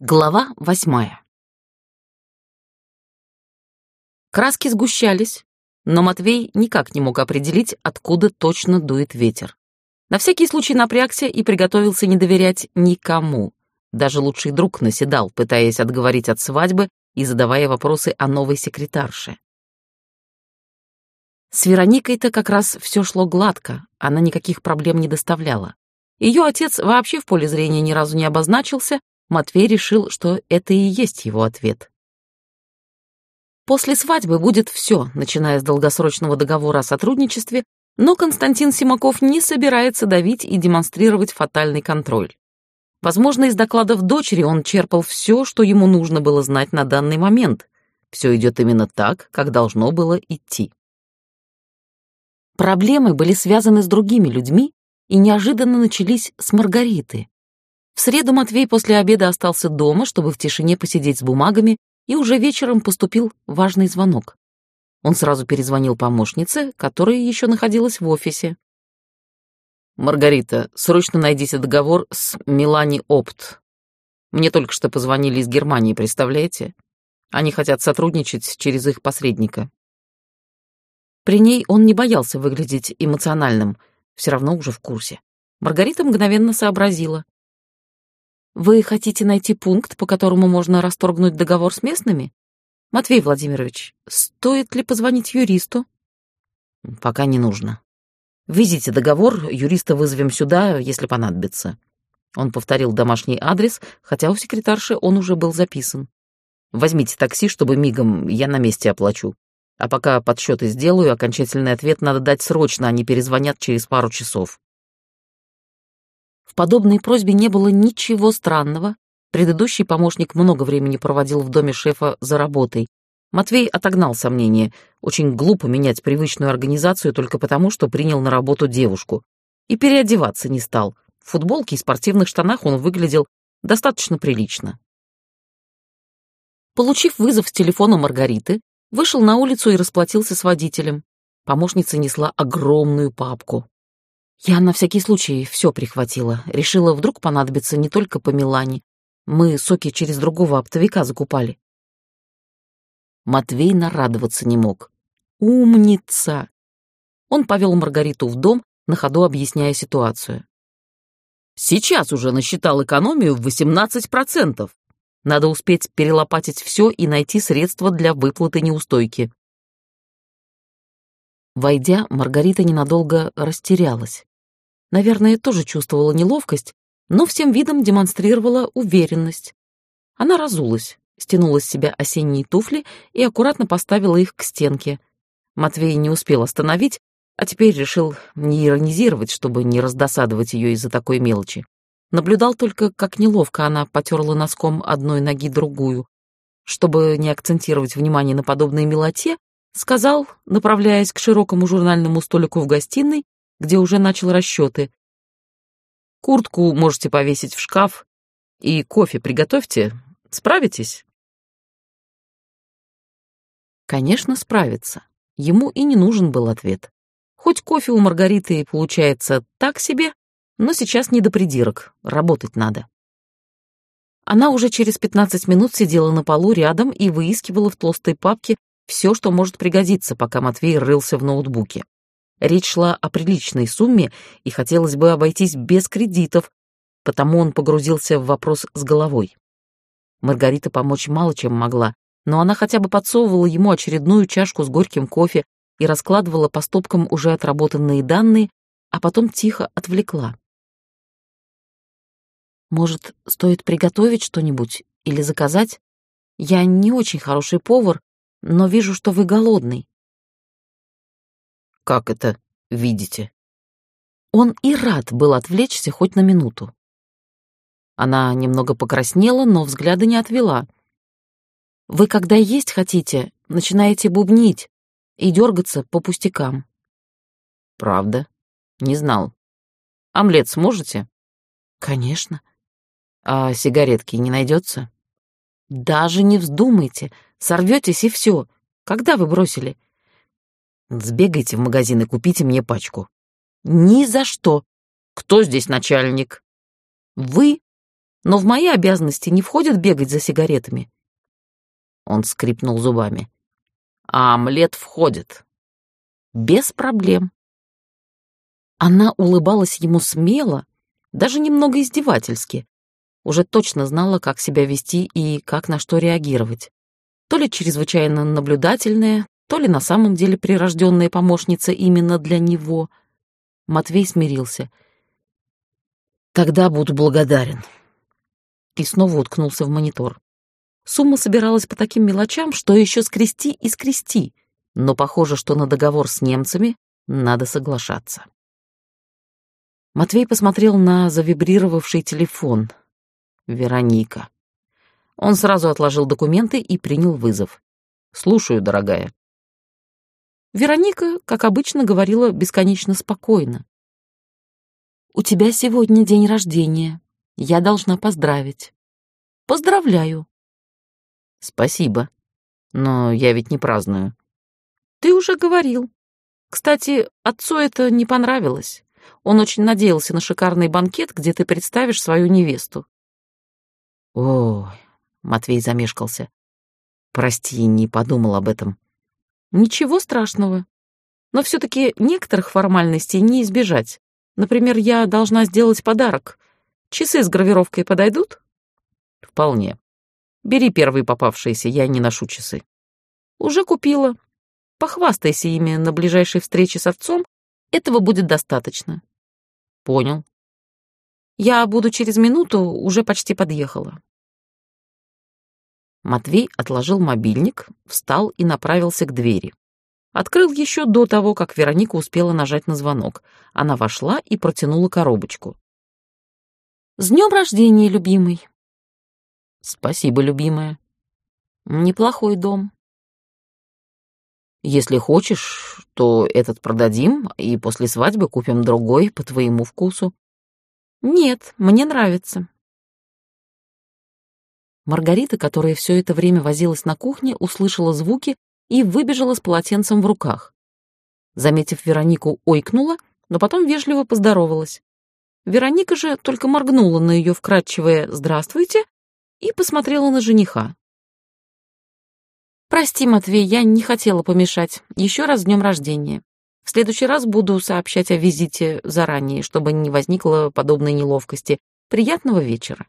Глава восьмая. Краски сгущались, но Матвей никак не мог определить, откуда точно дует ветер. На всякий случай напрягся и приготовился не доверять никому. Даже лучший друг наседал, пытаясь отговорить от свадьбы и задавая вопросы о новой секретарше. С Вероникой-то как раз все шло гладко, она никаких проблем не доставляла. Ее отец вообще в поле зрения ни разу не обозначился, Матвей решил, что это и есть его ответ. После свадьбы будет все, начиная с долгосрочного договора о сотрудничестве, но Константин Симаков не собирается давить и демонстрировать фатальный контроль. Возможно, из докладов дочери он черпал все, что ему нужно было знать на данный момент. Все идет именно так, как должно было идти. Проблемы были связаны с другими людьми и неожиданно начались с Маргариты. В среду Матвей после обеда остался дома, чтобы в тишине посидеть с бумагами, и уже вечером поступил важный звонок. Он сразу перезвонил помощнице, которая еще находилась в офисе. «Маргарита, срочно найдите договор с Милани Опт. Мне только что позвонили из Германии, представляете? Они хотят сотрудничать через их посредника». При ней он не боялся выглядеть эмоциональным, все равно уже в курсе. Маргарита мгновенно сообразила. Вы хотите найти пункт, по которому можно расторгнуть договор с местными? Матвей Владимирович, стоит ли позвонить юристу? Пока не нужно. Везите договор, юриста вызовем сюда, если понадобится. Он повторил домашний адрес, хотя у секретарши он уже был записан. Возьмите такси, чтобы мигом я на месте оплачу. А пока подсчеты сделаю, окончательный ответ надо дать срочно, они перезвонят через пару часов подобной просьбе не было ничего странного. Предыдущий помощник много времени проводил в доме шефа за работой. Матвей отогнал сомнения. Очень глупо менять привычную организацию только потому, что принял на работу девушку. И переодеваться не стал. В футболке и спортивных штанах он выглядел достаточно прилично. Получив вызов с телефона Маргариты, вышел на улицу и расплатился с водителем. Помощница несла огромную папку. Я на всякий случай все прихватила. Решила, вдруг понадобится не только по Милане. Мы соки через другого оптовика закупали. Матвей нарадоваться не мог. Умница! Он повел Маргариту в дом, на ходу объясняя ситуацию. Сейчас уже насчитал экономию в 18%. Надо успеть перелопатить все и найти средства для выплаты неустойки. Войдя, Маргарита ненадолго растерялась. Наверное, тоже чувствовала неловкость, но всем видом демонстрировала уверенность. Она разулась, стянула с себя осенние туфли и аккуратно поставила их к стенке. Матвей не успел остановить, а теперь решил не иронизировать, чтобы не раздосадовать ее из-за такой мелочи. Наблюдал только, как неловко она потерла носком одной ноги другую. Чтобы не акцентировать внимание на подобной мелоте, сказал, направляясь к широкому журнальному столику в гостиной, где уже начал расчеты. Куртку можете повесить в шкаф и кофе приготовьте. Справитесь? Конечно, справится. Ему и не нужен был ответ. Хоть кофе у Маргариты получается так себе, но сейчас не до придирок, работать надо. Она уже через 15 минут сидела на полу рядом и выискивала в толстой папке все, что может пригодиться, пока Матвей рылся в ноутбуке. Речь шла о приличной сумме, и хотелось бы обойтись без кредитов, потому он погрузился в вопрос с головой. Маргарита помочь мало чем могла, но она хотя бы подсовывала ему очередную чашку с горьким кофе и раскладывала по стопкам уже отработанные данные, а потом тихо отвлекла. «Может, стоит приготовить что-нибудь или заказать? Я не очень хороший повар, но вижу, что вы голодный». Как это видите? Он и рад был отвлечься хоть на минуту. Она немного покраснела, но взгляда не отвела. Вы, когда есть хотите, начинаете бубнить и дергаться по пустякам. Правда? Не знал. Омлет сможете? Конечно. А сигаретки не найдется? Даже не вздумайте, сорветесь и все. Когда вы бросили? Сбегайте в магазин и купите мне пачку. Ни за что. Кто здесь начальник? Вы? Но в мои обязанности не входит бегать за сигаретами. Он скрипнул зубами. А омлет входит. Без проблем. Она улыбалась ему смело, даже немного издевательски. Уже точно знала, как себя вести и как на что реагировать. То ли чрезвычайно наблюдательная, то ли на самом деле прирожденная помощница именно для него. Матвей смирился. «Тогда буду благодарен». И снова уткнулся в монитор. Сумма собиралась по таким мелочам, что еще скрести и скрести, но похоже, что на договор с немцами надо соглашаться. Матвей посмотрел на завибрировавший телефон. Вероника. Он сразу отложил документы и принял вызов. «Слушаю, дорогая». Вероника, как обычно, говорила бесконечно спокойно. «У тебя сегодня день рождения. Я должна поздравить». «Поздравляю». «Спасибо. Но я ведь не праздную». «Ты уже говорил. Кстати, отцу это не понравилось. Он очень надеялся на шикарный банкет, где ты представишь свою невесту». «Ой, Матвей замешкался. «Прости, не подумал об этом». «Ничего страшного. Но все-таки некоторых формальностей не избежать. Например, я должна сделать подарок. Часы с гравировкой подойдут?» «Вполне. Бери первые попавшиеся, я не ношу часы». «Уже купила. Похвастайся ими на ближайшей встрече с отцом. Этого будет достаточно». «Понял». «Я буду через минуту, уже почти подъехала». Матвей отложил мобильник, встал и направился к двери. Открыл еще до того, как Вероника успела нажать на звонок. Она вошла и протянула коробочку. «С днем рождения, любимый!» «Спасибо, любимая!» «Неплохой дом». «Если хочешь, то этот продадим, и после свадьбы купим другой по твоему вкусу». «Нет, мне нравится. Маргарита, которая все это время возилась на кухне, услышала звуки и выбежала с полотенцем в руках. Заметив Веронику, ойкнула, но потом вежливо поздоровалась. Вероника же только моргнула на ее вкрадчивое «здравствуйте» и посмотрела на жениха. «Прости, Матвей, я не хотела помешать. Еще раз днем рождения. В следующий раз буду сообщать о визите заранее, чтобы не возникло подобной неловкости. Приятного вечера»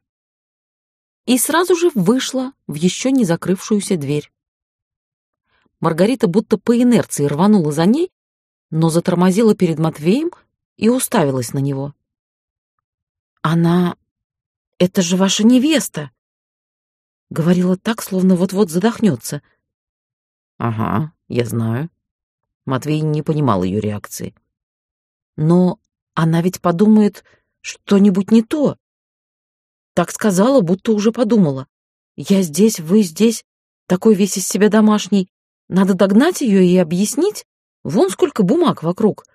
и сразу же вышла в еще не закрывшуюся дверь. Маргарита будто по инерции рванула за ней, но затормозила перед Матвеем и уставилась на него. «Она... это же ваша невеста!» Говорила так, словно вот-вот задохнется. «Ага, я знаю». Матвей не понимал ее реакции. «Но она ведь подумает что-нибудь не то. Так сказала, будто уже подумала. Я здесь, вы здесь, такой весь из себя домашний. Надо догнать ее и объяснить. Вон сколько бумаг вокруг.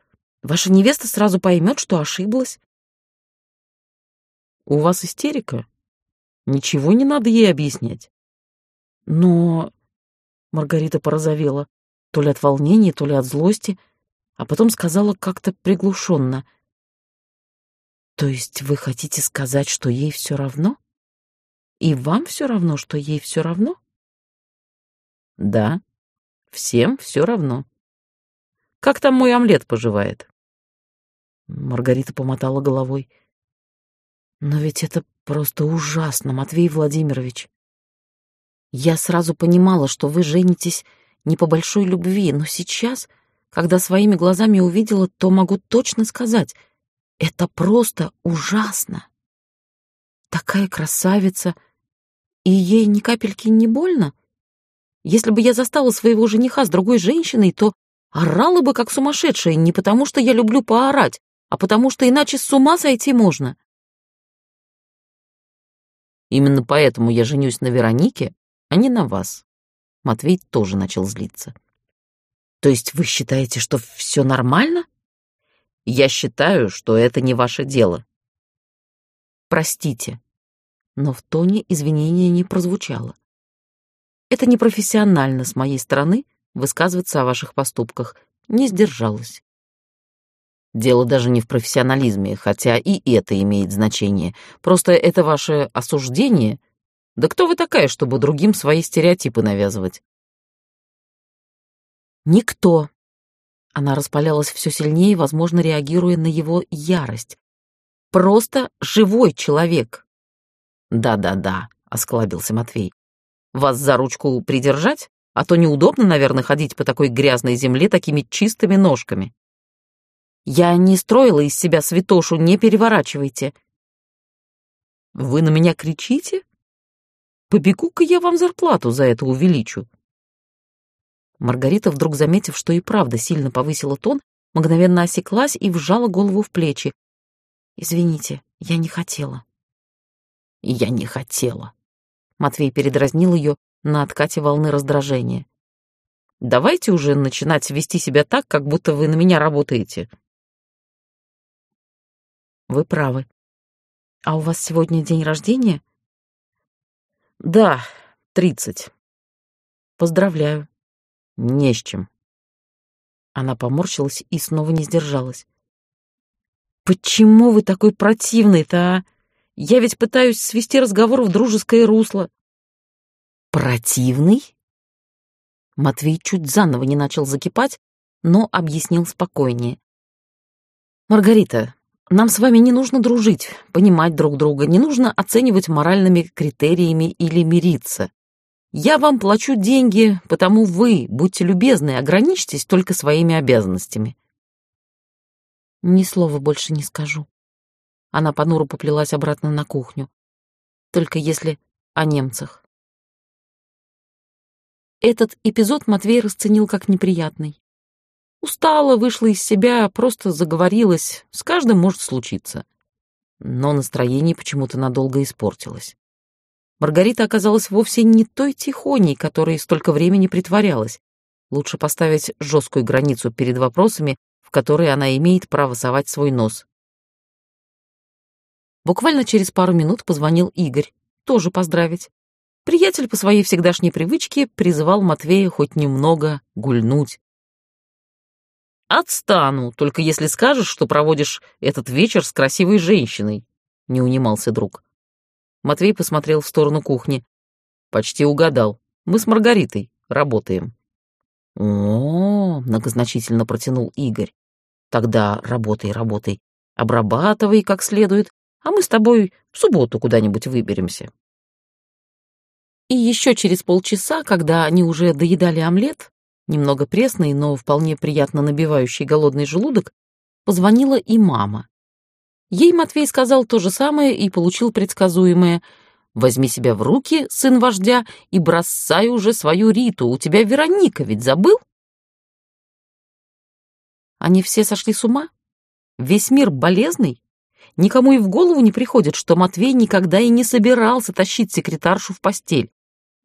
Ваша невеста сразу поймет, что ошиблась. У вас истерика? Ничего не надо ей объяснять. Но... Маргарита порозовела, то ли от волнения, то ли от злости, а потом сказала как-то приглушенно — то есть вы хотите сказать, что ей все равно? И вам все равно, что ей все равно? Да, всем все равно. Как там мой омлет поживает? Маргарита помотала головой. Но ведь это просто ужасно, Матвей Владимирович. Я сразу понимала, что вы женитесь не по большой любви, но сейчас, когда своими глазами увидела, то могу точно сказать — это просто ужасно. Такая красавица, и ей ни капельки не больно. Если бы я застала своего жениха с другой женщиной, то орала бы как сумасшедшая не потому, что я люблю поорать, а потому что иначе с ума сойти можно. Именно поэтому я женюсь на Веронике, а не на вас. Матвей тоже начал злиться. То есть вы считаете, что все нормально? Я считаю, что это не ваше дело. Простите, но в тоне извинения не прозвучало. Это непрофессионально с моей стороны высказываться о ваших поступках. Не сдержалась. Дело даже не в профессионализме, хотя и это имеет значение. Просто это ваше осуждение. Да кто вы такая, чтобы другим свои стереотипы навязывать? Никто. Она распалялась все сильнее, возможно, реагируя на его ярость. Просто живой человек. Да-да-да, осклабился Матвей. Вас за ручку придержать? А то неудобно, наверное, ходить по такой грязной земле такими чистыми ножками. Я не строила из себя святошу, не переворачивайте. Вы на меня кричите? Побегу-ка я вам зарплату за это увеличу. Маргарита, вдруг заметив, что и правда сильно повысила тон, мгновенно осеклась и вжала голову в плечи. «Извините, я не хотела». «Я не хотела». Матвей передразнил ее на откате волны раздражения. «Давайте уже начинать вести себя так, как будто вы на меня работаете. Вы правы. А у вас сегодня день рождения? Да, тридцать. Поздравляю. Не с чем. Она поморщилась и снова не сдержалась. Почему вы такой противный-то, а? Я ведь пытаюсь свести разговор в дружеское русло. Противный? Матвей чуть заново не начал закипать, но объяснил спокойнее. «Маргарита, нам с вами не нужно дружить, понимать друг друга, не нужно оценивать моральными критериями или мириться. Я вам плачу деньги, потому вы, будьте любезны, ограничьтесь только своими обязанностями. Ни слова больше не скажу. Она понуро поплелась обратно на кухню. Только если о немцах. Этот эпизод Матвей расценил как неприятный. Устала, вышла из себя, просто заговорилась. С каждым может случиться. Но настроение почему-то надолго испортилось. Маргарита оказалась вовсе не той тихоней, которой столько времени притворялась. Лучше поставить жесткую границу перед вопросами, в которые она имеет право совать свой нос. Буквально через пару минут позвонил Игорь, тоже поздравить. Приятель по своей всегдашней привычке призывал Матвея хоть немного гульнуть. «Отстану, только если скажешь, что проводишь этот вечер с красивой женщиной», — не унимался друг. Матвей посмотрел в сторону кухни. «Почти угадал. Мы с Маргаритой работаем». «О, многозначительно протянул Игорь. «Тогда работай, работай. Обрабатывай как следует, а мы с тобой в субботу куда-нибудь выберемся». И еще через полчаса, когда они уже доедали омлет, немного пресный, но вполне приятно набивающий голодный желудок, позвонила и мама. Ей Матвей сказал то же самое и получил предсказуемое «Возьми себя в руки, сын вождя, и бросай уже свою Риту, у тебя Вероника ведь забыл?» Они все сошли с ума? Весь мир болезный? Никому и в голову не приходит, что Матвей никогда и не собирался тащить секретаршу в постель.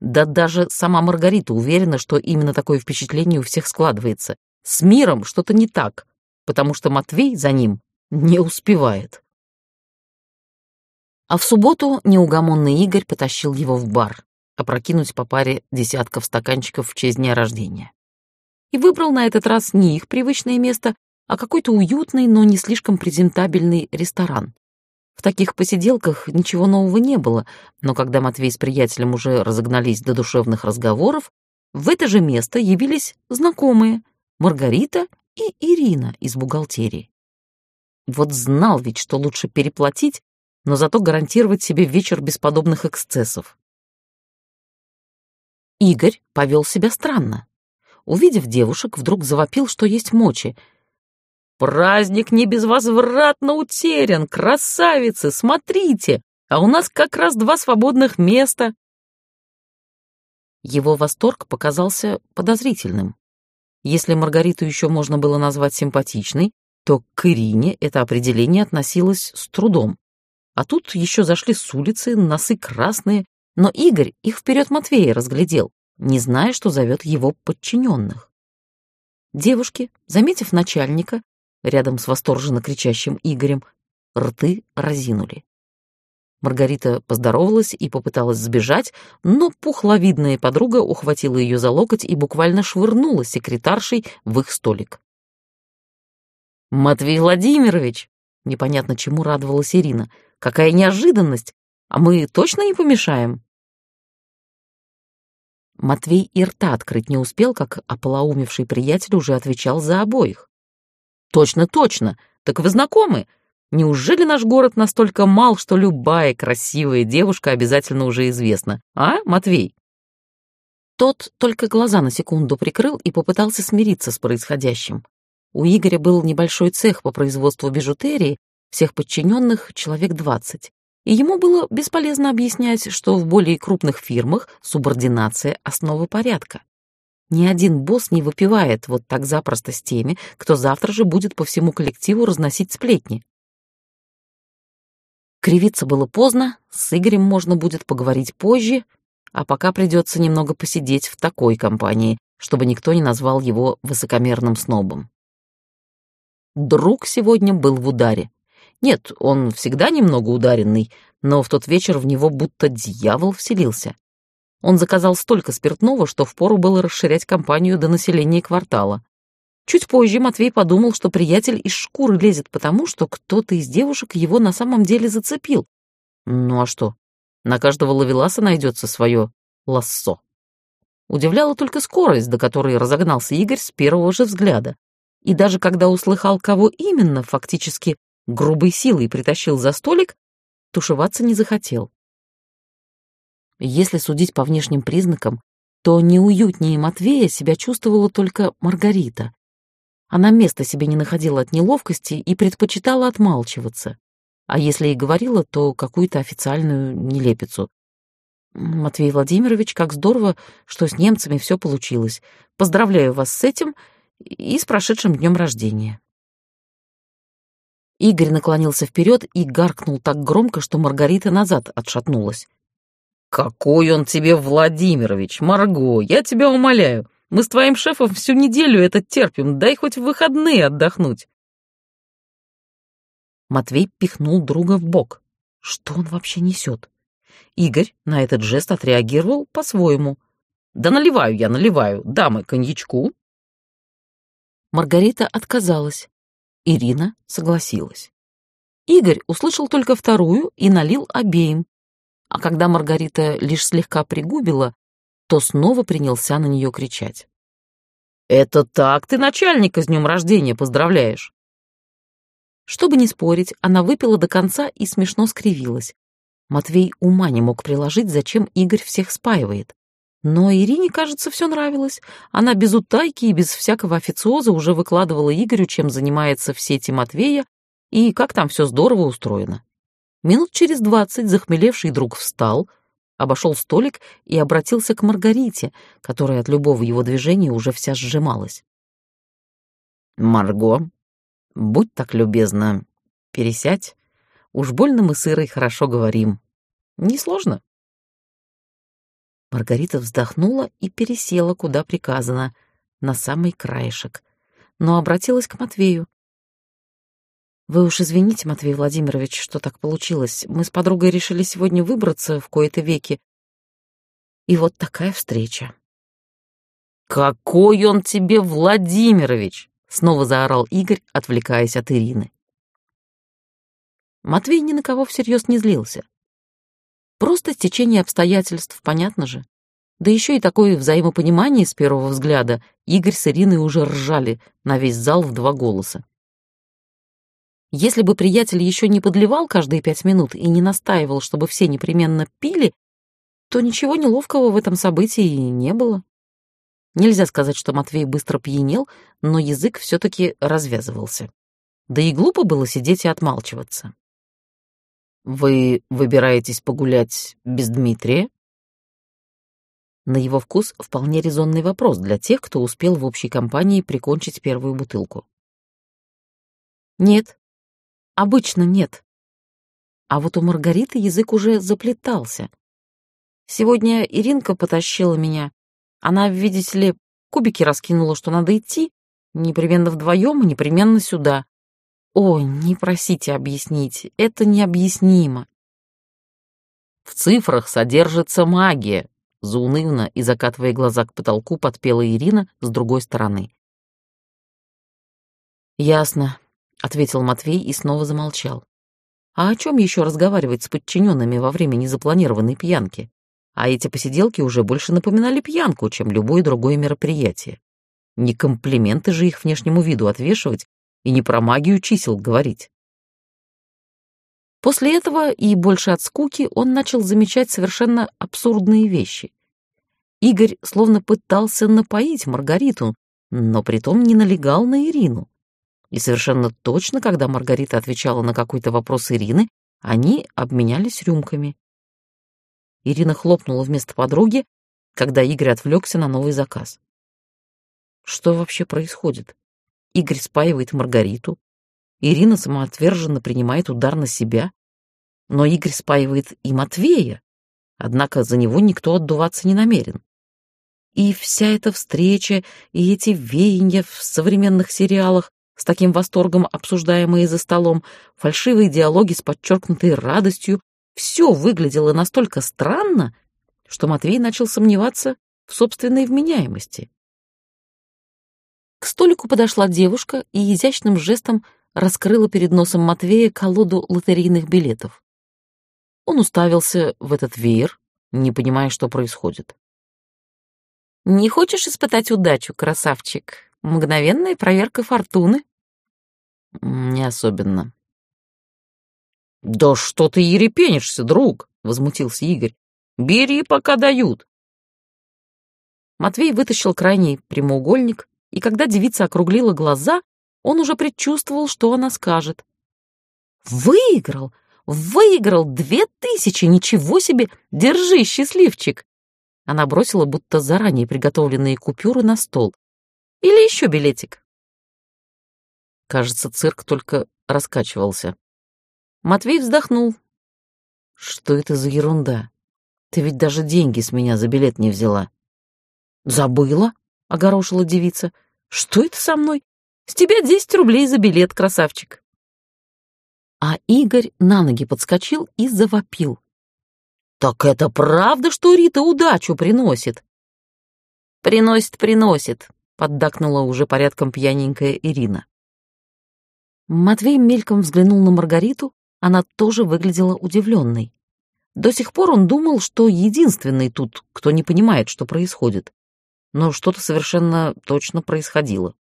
Да даже сама Маргарита уверена, что именно такое впечатление у всех складывается. С миром что-то не так, потому что Матвей за ним не успевает. А в субботу неугомонный Игорь потащил его в бар, опрокинуть по паре десятков стаканчиков в честь дня рождения. И выбрал на этот раз не их привычное место, а какой-то уютный, но не слишком презентабельный ресторан. В таких посиделках ничего нового не было, но когда Матвей с приятелем уже разогнались до душевных разговоров, в это же место явились знакомые Маргарита и Ирина из бухгалтерии. Вот знал ведь, что лучше переплатить, но зато гарантировать себе вечер без подобных эксцессов. Игорь повел себя странно. Увидев девушек, вдруг завопил, что есть мочи — Праздник не безвозвратно утерян, красавицы, смотрите, а у нас как раз два свободных места. Его восторг показался подозрительным. Если Маргариту еще можно было назвать симпатичной, то к Ирине это определение относилось с трудом. А тут еще зашли с улицы, носы красные, но Игорь их вперед Матвея разглядел, не зная, что зовет его подчиненных. Девушки, заметив начальника, рядом с восторженно кричащим Игорем, рты разинули. Маргарита поздоровалась и попыталась сбежать, но пухловидная подруга ухватила ее за локоть и буквально швырнула секретаршей в их столик. «Матвей Владимирович!» Непонятно чему радовалась Ирина. «Какая неожиданность! А мы точно не помешаем?» Матвей и рта открыть не успел, как ополоумевший приятель уже отвечал за обоих. «Точно, точно! Так вы знакомы? Неужели наш город настолько мал, что любая красивая девушка обязательно уже известна? А, Матвей?» Тот только глаза на секунду прикрыл и попытался смириться с происходящим. У Игоря был небольшой цех по производству бижутерии, всех подчиненных человек двадцать. И ему было бесполезно объяснять, что в более крупных фирмах субординация — основа порядка. Ни один босс не выпивает вот так запросто с теми, кто завтра же будет по всему коллективу разносить сплетни. Кривиться было поздно, с Игорем можно будет поговорить позже, а пока придется немного посидеть в такой компании, чтобы никто не назвал его высокомерным снобом. Друг сегодня был в ударе. Нет, он всегда немного ударенный, но в тот вечер в него будто дьявол вселился. Он заказал столько спиртного, что впору было расширять компанию до населения квартала. Чуть позже Матвей подумал, что приятель из шкуры лезет потому, что кто-то из девушек его на самом деле зацепил. Ну а что? На каждого ловеласа найдется свое лассо. Удивляла только скорость, до которой разогнался Игорь с первого же взгляда. И даже когда услыхал, кого именно, фактически грубой силой притащил за столик, тушеваться не захотел. Если судить по внешним признакам, то неуютнее Матвея себя чувствовала только Маргарита. Она места себе не находила от неловкости и предпочитала отмалчиваться. А если и говорила, то какую-то официальную нелепицу. «Матвей Владимирович, как здорово, что с немцами все получилось. Поздравляю вас с этим и с прошедшим днем рождения». Игорь наклонился вперед и гаркнул так громко, что Маргарита назад отшатнулась. «Какой он тебе, Владимирович! Марго, я тебя умоляю! Мы с твоим шефом всю неделю это терпим, дай хоть в выходные отдохнуть!» Матвей пихнул друга в бок. Что он вообще несет? Игорь на этот жест отреагировал по-своему. «Да наливаю я, наливаю. Дамы, коньячку?» Маргарита отказалась. Ирина согласилась. Игорь услышал только вторую и налил обеим. А когда Маргарита лишь слегка пригубила, то снова принялся на нее кричать. «Это так ты начальника с днем рождения поздравляешь!» Чтобы не спорить, она выпила до конца и смешно скривилась. Матвей ума не мог приложить, зачем Игорь всех спаивает. Но Ирине, кажется, все нравилось. Она без утайки и без всякого официоза уже выкладывала Игорю, чем занимается в сети Матвея и как там все здорово устроено. Минут через двадцать захмелевший друг встал, обошел столик и обратился к Маргарите, которая от любого его движения уже вся сжималась. «Марго, будь так любезна, пересядь. Уж больно мы с Ирой хорошо говорим. Несложно?» Маргарита вздохнула и пересела, куда приказано, на самый краешек, но обратилась к Матвею. «Вы уж извините, Матвей Владимирович, что так получилось. Мы с подругой решили сегодня выбраться в кои-то веки. И вот такая встреча». «Какой он тебе, Владимирович!» — снова заорал Игорь, отвлекаясь от Ирины. Матвей ни на кого всерьез не злился. Просто стечение обстоятельств, понятно же. Да еще и такое взаимопонимание с первого взгляда. Игорь с Ириной уже ржали на весь зал в два голоса. Если бы приятель еще не подливал каждые пять минут и не настаивал, чтобы все непременно пили, то ничего неловкого в этом событии не было. Нельзя сказать, что Матвей быстро пьянел, но язык все-таки развязывался. Да и глупо было сидеть и отмалчиваться. Вы выбираетесь погулять без Дмитрия? На его вкус вполне резонный вопрос для тех, кто успел в общей компании прикончить первую бутылку. Нет. Обычно нет. А вот у Маргариты язык уже заплетался. Сегодня Иринка потащила меня. Она, видите ли, кубики раскинула, что надо идти. Непременно вдвоем и непременно сюда. Ой, не просите объяснить, это необъяснимо. В цифрах содержится магия, заунывно и закатывая глаза к потолку, подпела Ирина с другой стороны. Ясно. ответил Матвей и снова замолчал. А о чем еще разговаривать с подчиненными во время незапланированной пьянки? А эти посиделки уже больше напоминали пьянку, чем любое другое мероприятие. Не комплименты же их внешнему виду отвешивать и не про магию чисел говорить. После этого и больше от скуки он начал замечать совершенно абсурдные вещи. Игорь словно пытался напоить Маргариту, но притом не налегал на Ирину. И совершенно точно, когда Маргарита отвечала на какой-то вопрос Ирины, они обменялись рюмками. Ирина хлопнула вместо подруги, когда Игорь отвлекся на новый заказ. Что вообще происходит? Игорь спаивает Маргариту, Ирина самоотверженно принимает удар на себя, но Игорь спаивает и Матвея, однако за него никто отдуваться не намерен. И вся эта встреча, и эти веяния в современных сериалах, с таким восторгом обсуждаемые за столом, фальшивые диалоги с подчеркнутой радостью, все выглядело настолько странно, что Матвей начал сомневаться в собственной вменяемости. К столику подошла девушка и изящным жестом раскрыла перед носом Матвея колоду лотерейных билетов. Он уставился в этот веер, не понимая, что происходит. «Не хочешь испытать удачу, красавчик? Мгновенная проверка фортуны?» «Не особенно». «Да что ты ерепенишься, друг?» — возмутился Игорь. «Бери, пока дают». Матвей вытащил крайний прямоугольник, и когда девица округлила глаза, он уже предчувствовал, что она скажет. «Выиграл! Выиграл! Две тысячи! Ничего себе! Держи, счастливчик!» Она бросила будто заранее приготовленные купюры на стол. «Или еще билетик?» Кажется, цирк только раскачивался. Матвей вздохнул. «Что это за ерунда? Ты ведь даже деньги с меня за билет не взяла». «Забыла?» — огорошила девица. «Что это со мной? С тебя десять рублей за билет, красавчик». А Игорь на ноги подскочил и завопил. «Так это правда, что Рита удачу приносит?» «Приносит, приносит», — поддакнула уже порядком пьяненькая Ирина. Матвей мельком взглянул на Маргариту, она тоже выглядела удивленной. До сих пор он думал, что единственный тут, кто не понимает, что происходит. Но что-то совершенно точно происходило.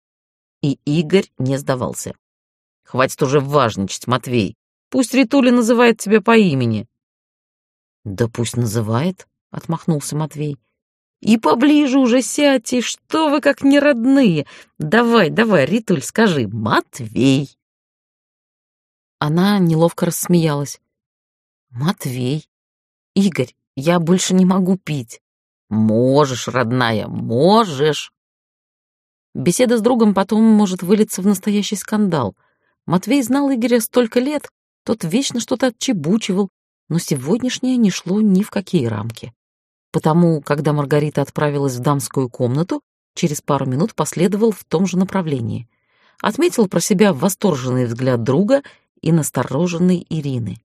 И Игорь не сдавался. «Хватит уже важничать, Матвей. Пусть Ритуля называет тебя по имени». «Да пусть называет», — отмахнулся Матвей. «И поближе уже сядьте, что вы как неродные. Давай, давай, Ритуль, скажи, Матвей». Она неловко рассмеялась. «Матвей! Игорь, я больше не могу пить!» «Можешь, родная, можешь!» Беседа с другом потом может вылиться в настоящий скандал. Матвей знал Игоря столько лет, тот вечно что-то отчебучивал, но сегодняшнее не шло ни в какие рамки. Потому, когда Маргарита отправилась в дамскую комнату, через пару минут последовал в том же направлении. Отметил про себя восторженный взгляд друга и настороженной Ирины.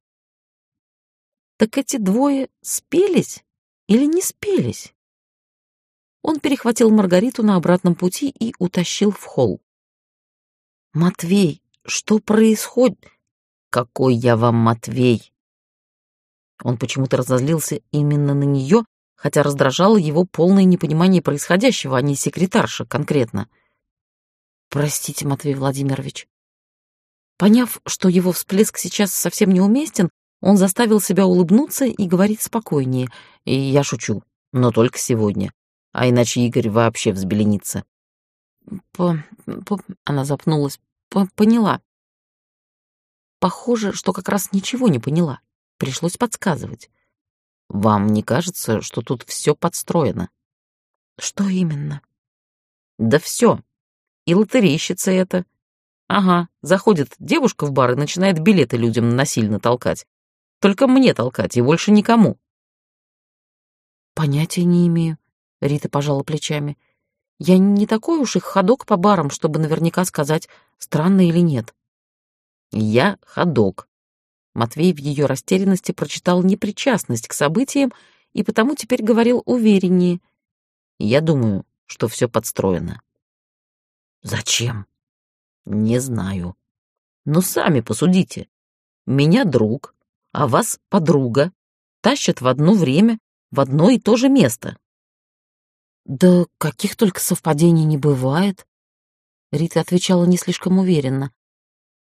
Так эти двое спелись или не спелись? Он перехватил Маргариту на обратном пути и утащил в холл. «Матвей, что происходит?» «Какой я вам Матвей?» Он почему-то разозлился именно на нее, хотя раздражало его полное непонимание происходящего, а не секретарша конкретно. «Простите, Матвей Владимирович». Поняв, что его всплеск сейчас совсем неуместен, он заставил себя улыбнуться и говорить спокойнее. И я шучу, но только сегодня. А иначе Игорь вообще взбеленится. По, по... Она запнулась. По, поняла. Похоже, что как раз ничего не поняла. Пришлось подсказывать. Вам не кажется, что тут все подстроено? Что именно? Да все. И лотерейщица это, Ага, заходит девушка в бар и начинает билеты людям насильно толкать. Только мне толкать и больше никому. Понятия не имею, Рита пожала плечами. Я не такой уж и ходок по барам, чтобы наверняка сказать, странно или нет. Я ходок. Матвей в ее растерянности прочитал непричастность к событиям и потому теперь говорил увереннее. Я думаю, что все подстроено. Зачем? Не знаю. Ну, сами посудите. Меня друг, а вас подруга тащат в одно время в одно и то же место. Да каких только совпадений не бывает. Рита отвечала не слишком уверенно.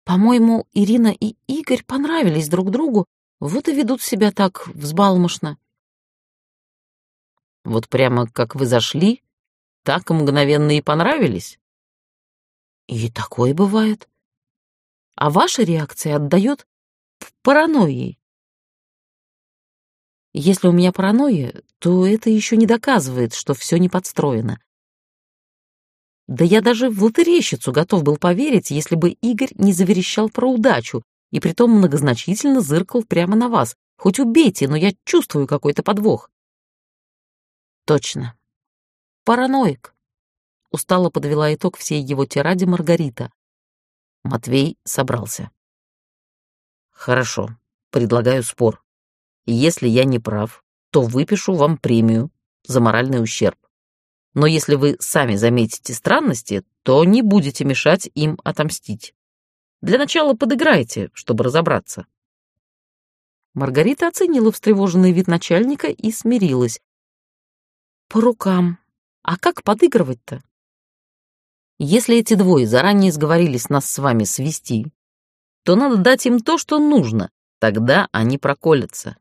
По-моему, Ирина и Игорь понравились друг другу, вот и ведут себя так взбалмошно. Вот прямо как вы зашли, так мгновенно и понравились? И такое бывает. А ваша реакция отдает паранойей. Если у меня паранойя, то это еще не доказывает, что все не подстроено. Да я даже в лотерейщицу готов был поверить, если бы Игорь не заверещал про удачу и притом многозначительно зыркал прямо на вас. Хоть убейте, но я чувствую какой-то подвох. Точно. Параноик. Устало подвела итог всей его тираде Маргарита. Матвей собрался. Хорошо, предлагаю спор. Если я не прав, то выпишу вам премию за моральный ущерб. Но если вы сами заметите странности, то не будете мешать им отомстить. Для начала подыграйте, чтобы разобраться. Маргарита оценила встревоженный вид начальника и смирилась. По рукам. А как подыгрывать-то? Если эти двое заранее сговорились нас с вами свести, то надо дать им то, что нужно, тогда они проколятся.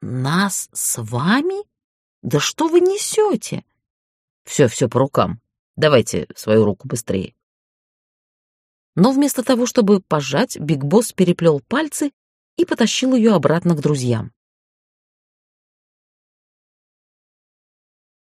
«Нас с вами? Да что вы несете?» «Все, все по рукам. Давайте свою руку быстрее». Но вместо того, чтобы пожать, Биг Босс переплел пальцы и потащил ее обратно к друзьям.